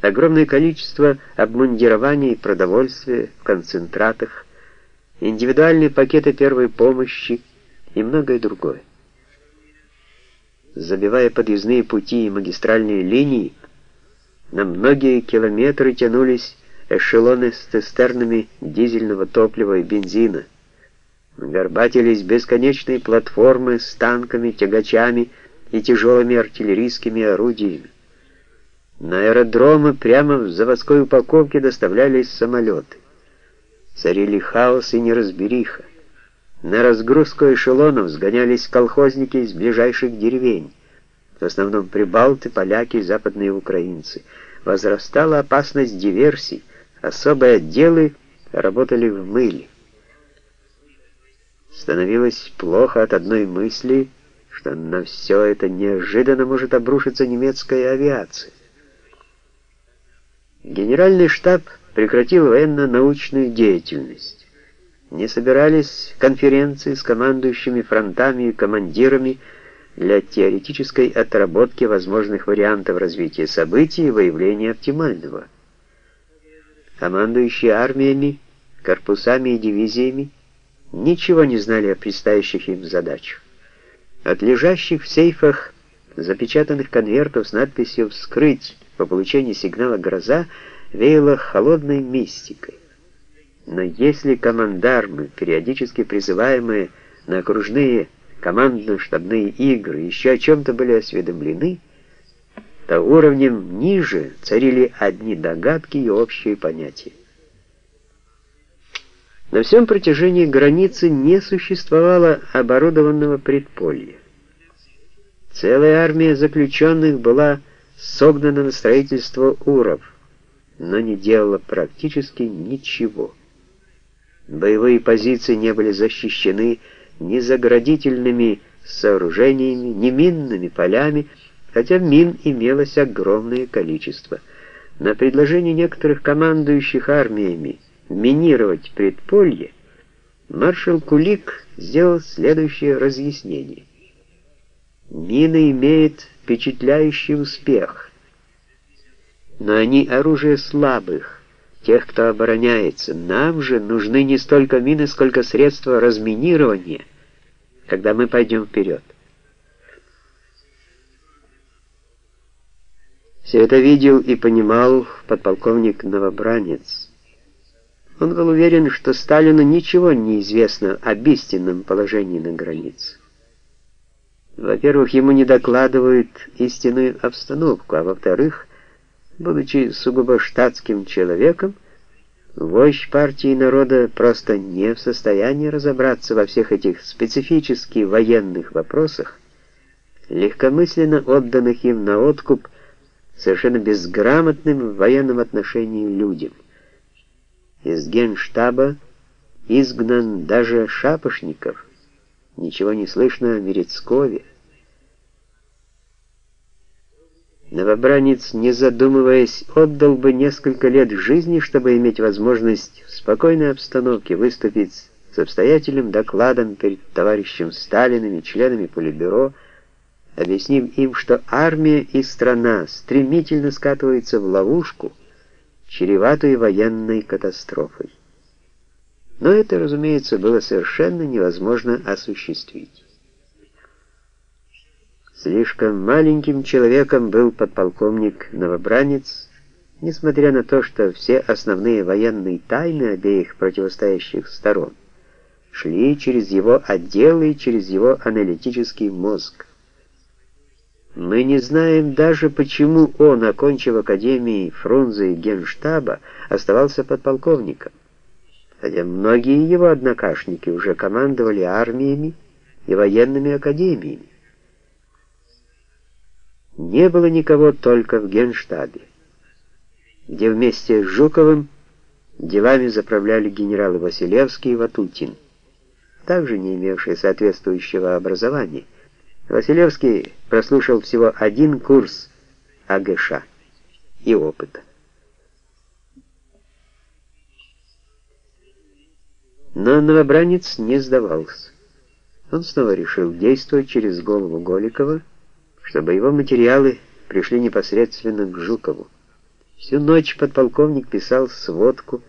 огромное количество обмундирования и продовольствия в концентратах, индивидуальные пакеты первой помощи и многое другое. Забивая подъездные пути и магистральные линии, на многие километры тянулись эшелоны с цистернами дизельного топлива и бензина. Горбатились бесконечные платформы с танками, тягачами и тяжелыми артиллерийскими орудиями. На аэродромы прямо в заводской упаковке доставлялись самолеты. Царили хаос и неразбериха. На разгрузку эшелонов сгонялись колхозники из ближайших деревень, в основном прибалты, поляки и западные украинцы. Возрастала опасность диверсий, особые отделы работали в мыле. Становилось плохо от одной мысли, что на все это неожиданно может обрушиться немецкая авиация. Генеральный штаб прекратил военно-научную деятельность. Не собирались конференции с командующими фронтами и командирами для теоретической отработки возможных вариантов развития событий и выявления оптимального. Командующие армиями, корпусами и дивизиями ничего не знали о предстоящих им задачах. От лежащих в сейфах запечатанных конвертов с надписью «Вскрыть» по получении сигнала «Гроза» веяло холодной мистикой. Но если командармы, периодически призываемые на окружные командно-штабные игры, еще о чем-то были осведомлены, то уровнем ниже царили одни догадки и общие понятия. На всем протяжении границы не существовало оборудованного предполья. Целая армия заключенных была согнана на строительство уров, но не делала практически ничего. Боевые позиции не были защищены ни заградительными сооружениями, ни минными полями, хотя мин имелось огромное количество. На предложение некоторых командующих армиями минировать предполье, маршал Кулик сделал следующее разъяснение. Мина имеет впечатляющий успех, но они оружие слабых, тех, кто обороняется. Нам же нужны не столько мины, сколько средства разминирования, когда мы пойдем вперед. Все это видел и понимал подполковник Новобранец. Он был уверен, что Сталину ничего не известно об истинном положении на границе. Во-первых, ему не докладывают истинную обстановку, а во-вторых, будучи сугубо штатским человеком, вождь партии народа просто не в состоянии разобраться во всех этих специфически военных вопросах, легкомысленно отданных им на откуп совершенно безграмотным в военном отношении людям. Из генштаба изгнан даже Шапошников, Ничего не слышно о Мерецкове. Новобранец, не задумываясь, отдал бы несколько лет жизни, чтобы иметь возможность в спокойной обстановке выступить с обстоятельным докладом перед товарищем Сталиным и членами Политбюро, объяснив им, что армия и страна стремительно скатываются в ловушку, чреватую военной катастрофой. Но это, разумеется, было совершенно невозможно осуществить. Слишком маленьким человеком был подполковник Новобранец, несмотря на то, что все основные военные тайны обеих противостоящих сторон шли через его отделы и через его аналитический мозг. Мы не знаем даже, почему он, окончив Академии Фрунзе и Генштаба, оставался подполковником хотя многие его однокашники уже командовали армиями и военными академиями. Не было никого только в Генштабе, где вместе с Жуковым делами заправляли генералы Василевский и Ватутин, также не имевшие соответствующего образования. Василевский прослушал всего один курс АГШ и опыта. Но новобранец не сдавался. Он снова решил действовать через голову Голикова, чтобы его материалы пришли непосредственно к Жукову. Всю ночь подполковник писал сводку,